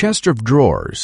chest of drawers.